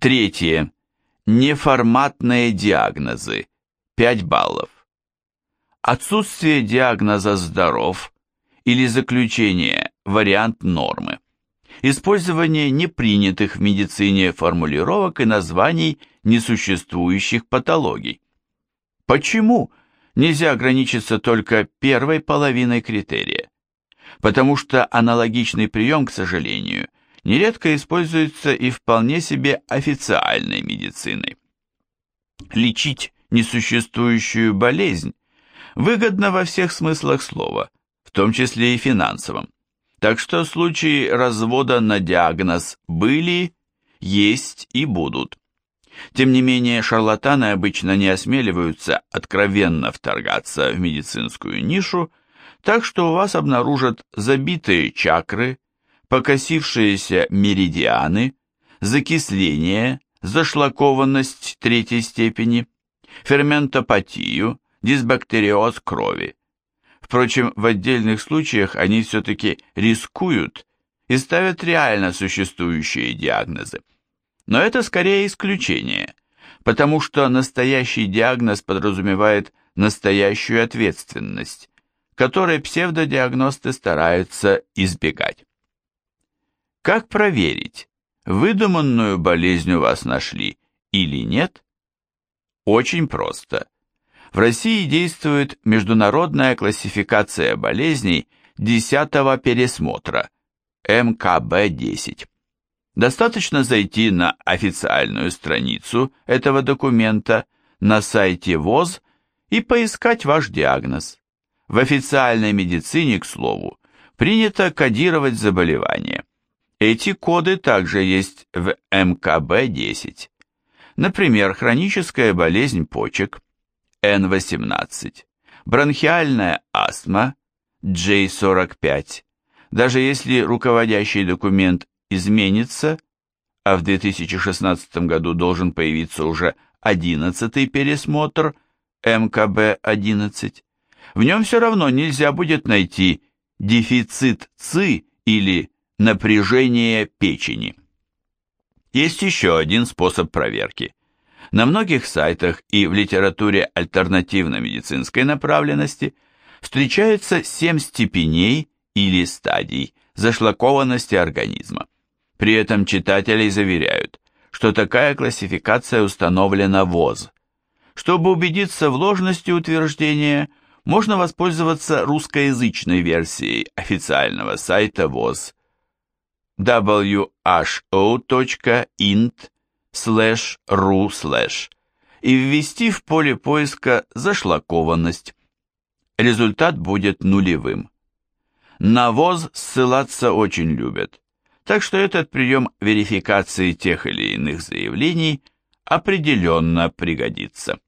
Третье. Неформатные диагнозы. 5 баллов. Отсутствие диагноза «здоров» или заключение «вариант нормы». Использование непринятых в медицине формулировок и названий несуществующих патологий. Почему нельзя ограничиться только первой половиной критерия? Потому что аналогичный прием, к сожалению, нередко используется и вполне себе официальной медициной. Лечить несуществующую болезнь выгодно во всех смыслах слова, в том числе и финансовом. Так что случаи развода на диагноз были, есть и будут. Тем не менее, шарлатаны обычно не осмеливаются откровенно вторгаться в медицинскую нишу, так что у вас обнаружат забитые чакры, покосившиеся меридианы, закисление, зашлакованность третьей степени, ферментопатию, дисбактериоз крови. Впрочем, в отдельных случаях они все-таки рискуют и ставят реально существующие диагнозы. Но это скорее исключение, потому что настоящий диагноз подразумевает настоящую ответственность, которой псевдодиагносты стараются избегать. Как проверить, выдуманную болезнь у вас нашли или нет? Очень просто. В России действует международная классификация болезней 10 пересмотра МКБ-10. Достаточно зайти на официальную страницу этого документа на сайте ВОЗ и поискать ваш диагноз. В официальной медицине, к слову, принято кодировать заболевания. Эти коды также есть в МКБ-10. Например, хроническая болезнь почек N18, бронхиальная астма J45. Даже если руководящий документ изменится, а в 2016 году должен появиться уже 11-й пересмотр МКБ-11, в нем все равно нельзя будет найти дефицит ЦИ или напряжение печени. Есть еще один способ проверки. На многих сайтах и в литературе альтернативно-медицинской направленности встречаются 7 степеней или стадий зашлакованности организма. При этом читателей заверяют, что такая классификация установлена ВОЗ. Чтобы убедиться в ложности утверждения, можно воспользоваться русскоязычной версией официального сайта ВОЗ who.int slash ru slash и ввести в поле поиска зашлакованность. Результат будет нулевым. На ВОЗ ссылаться очень любят, так что этот прием верификации тех или иных заявлений определенно пригодится.